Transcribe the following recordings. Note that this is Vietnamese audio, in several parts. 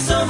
He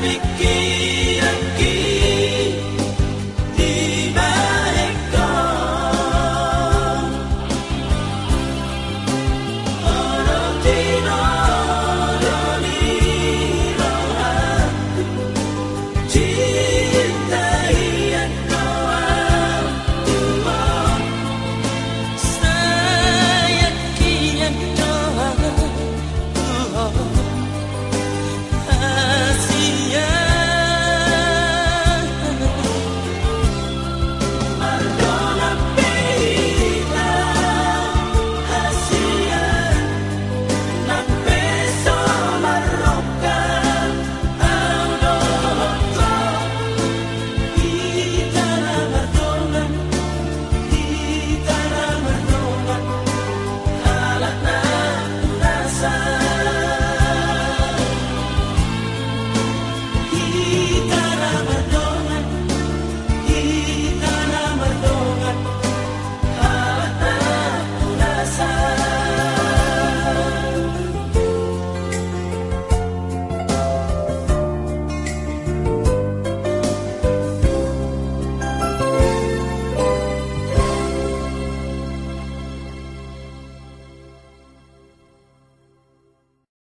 pequena.